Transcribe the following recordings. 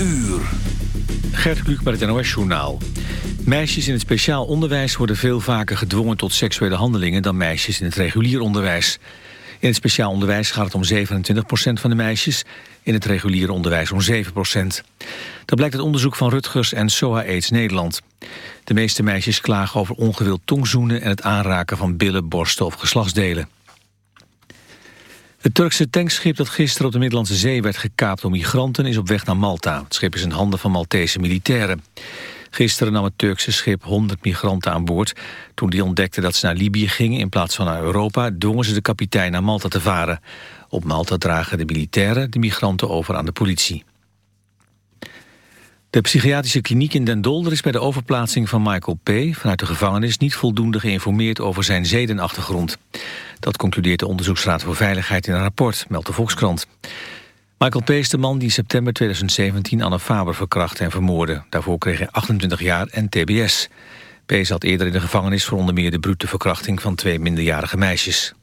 uur. Gert Kluk met het NOS-journaal. Meisjes in het speciaal onderwijs worden veel vaker gedwongen tot seksuele handelingen dan meisjes in het regulier onderwijs. In het speciaal onderwijs gaat het om 27% van de meisjes, in het reguliere onderwijs om 7% Dat blijkt uit onderzoek van Rutgers en SOA AIDS Nederland. De meeste meisjes klagen over ongewild tongzoenen en het aanraken van billen, borsten of geslachtsdelen. Het Turkse tankschip dat gisteren op de Middellandse Zee werd gekaapt door migranten is op weg naar Malta. Het schip is in handen van Maltese militairen. Gisteren nam het Turkse schip 100 migranten aan boord. Toen die ontdekten dat ze naar Libië gingen in plaats van naar Europa... dwongen ze de kapitein naar Malta te varen. Op Malta dragen de militairen de migranten over aan de politie. De psychiatrische kliniek in Den Dolder is bij de overplaatsing van Michael P. vanuit de gevangenis niet voldoende geïnformeerd over zijn zedenachtergrond. Dat concludeert de Onderzoeksraad voor Veiligheid in een rapport, meldt de Volkskrant. Michael P. is de man die september 2017 Anne Faber verkrachtte en vermoordde. Daarvoor kreeg hij 28 jaar en tbs. P. zat eerder in de gevangenis voor onder meer de brute verkrachting van twee minderjarige meisjes.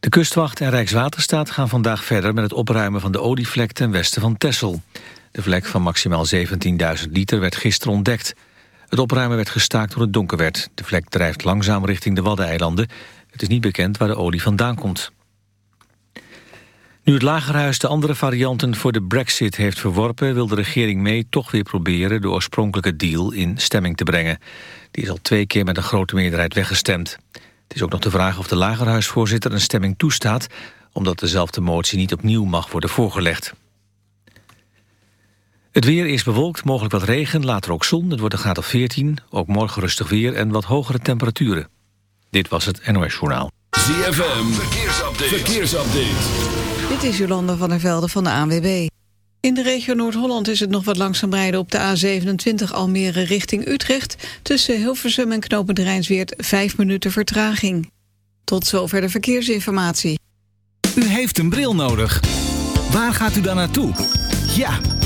De kustwacht en Rijkswaterstaat gaan vandaag verder met het opruimen van de olievlek ten westen van Texel. De vlek van maximaal 17.000 liter werd gisteren ontdekt. Het opruimen werd gestaakt toen het donker werd. De vlek drijft langzaam richting de Waddeneilanden. Het is niet bekend waar de olie vandaan komt. Nu het Lagerhuis de andere varianten voor de brexit heeft verworpen... wil de regering mee toch weer proberen de oorspronkelijke deal in stemming te brengen. Die is al twee keer met een grote meerderheid weggestemd. Het is ook nog de vraag of de Lagerhuisvoorzitter een stemming toestaat... omdat dezelfde motie niet opnieuw mag worden voorgelegd. Het weer is bewolkt, mogelijk wat regen, later ook zon. Het wordt een graad of 14, ook morgen rustig weer en wat hogere temperaturen. Dit was het NOS Journaal. ZFM, verkeersupdate. verkeersupdate. Dit is Jolanda van der Velde van de ANWB. In de regio Noord-Holland is het nog wat langzaam rijden op de A27 Almere richting Utrecht. Tussen Hilversum en Knopend Rijnsweert 5 minuten vertraging. Tot zover de verkeersinformatie. U heeft een bril nodig. Waar gaat u dan naartoe? Ja,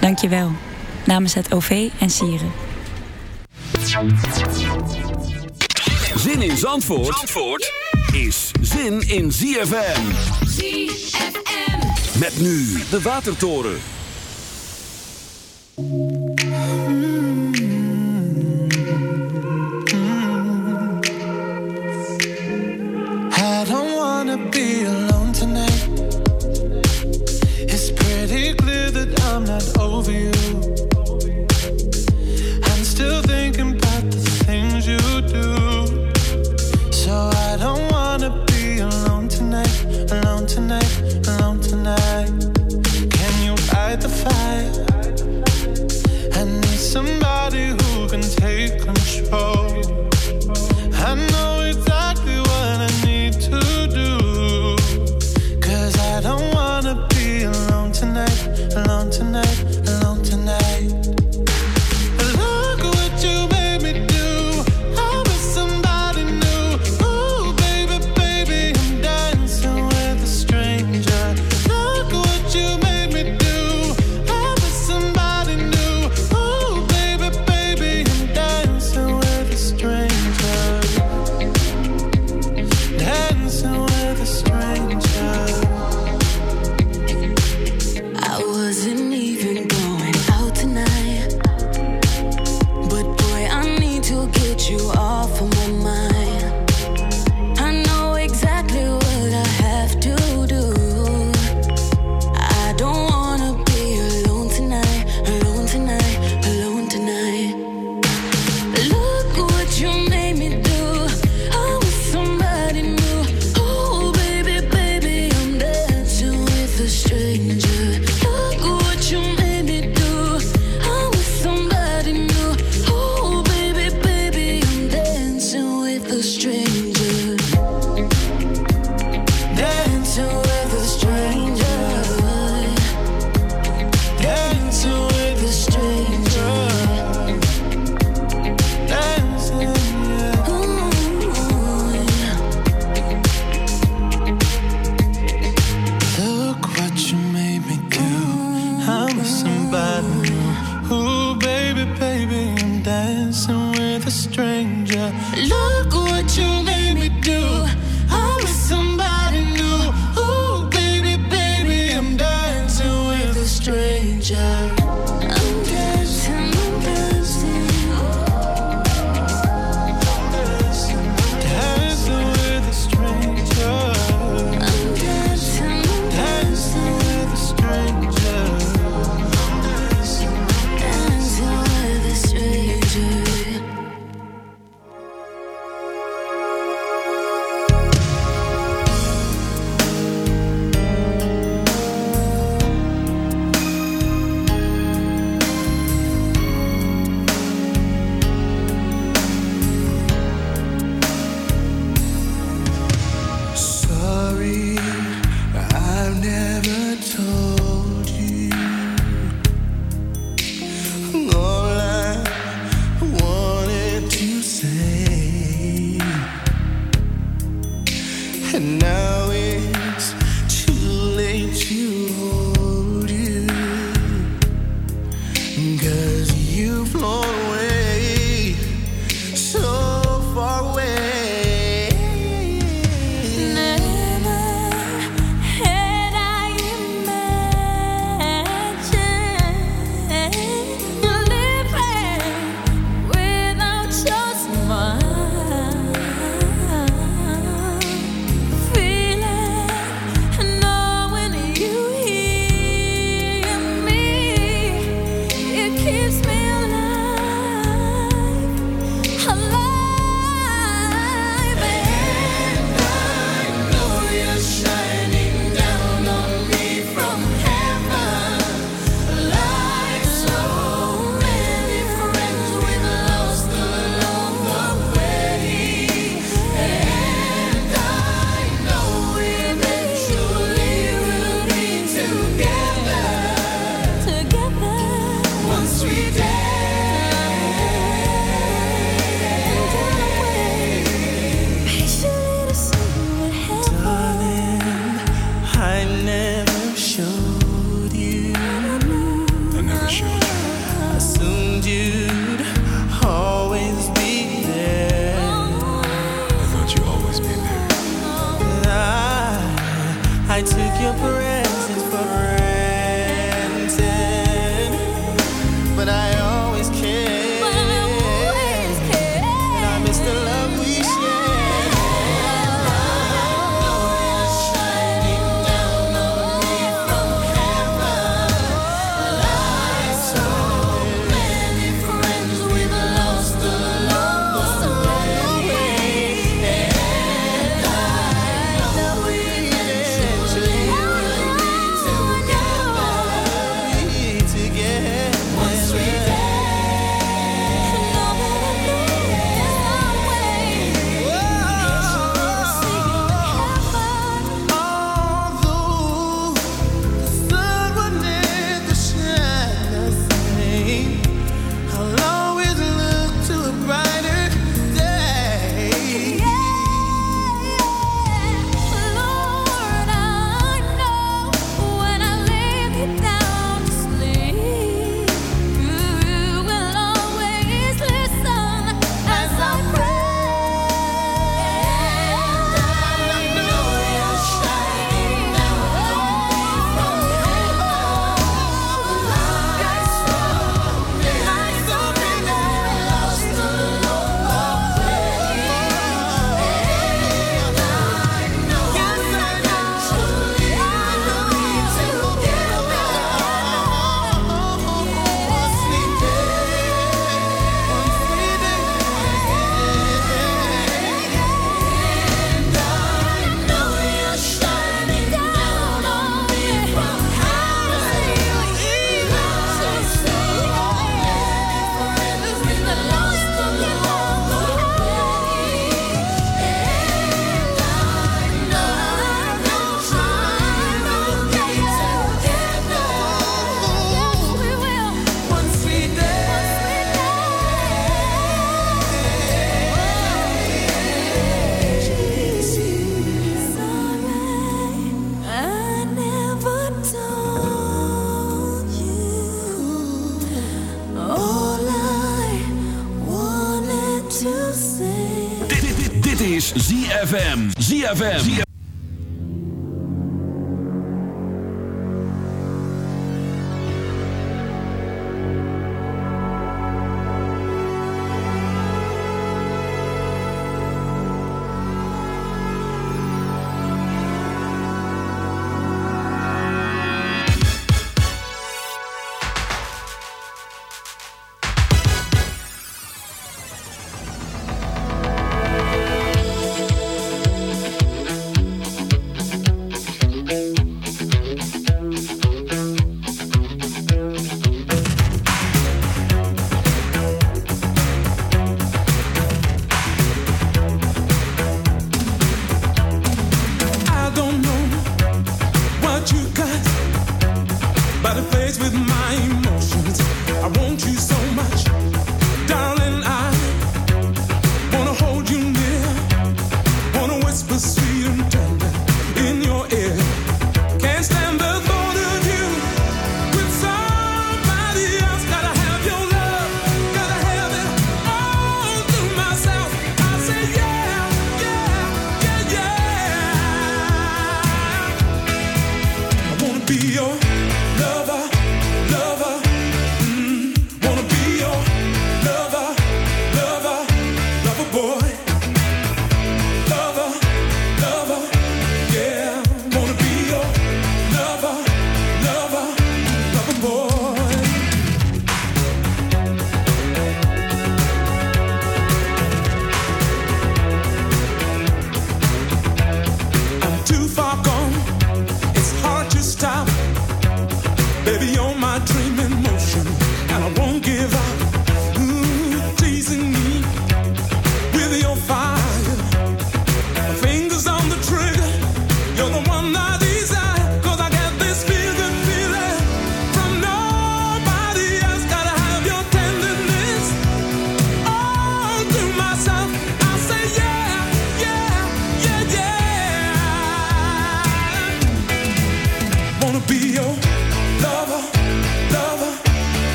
Dank je wel. Namens het OV en Sieren. Zin in Zandvoort, Zandvoort is zin in ZFM. ZFM. Met nu de Watertoren. I'm not over you. I'm still thinking.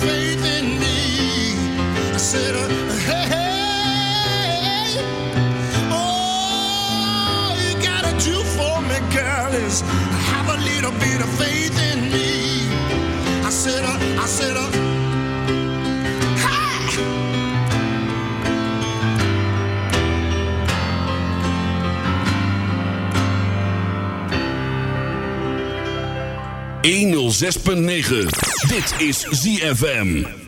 Faith in me, I said. Uh, hey, oh, you gotta do for me, girl. Is have a little bit of faith in me. I said, uh, I said, uh, 106.9. Dit is ZFM.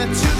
that to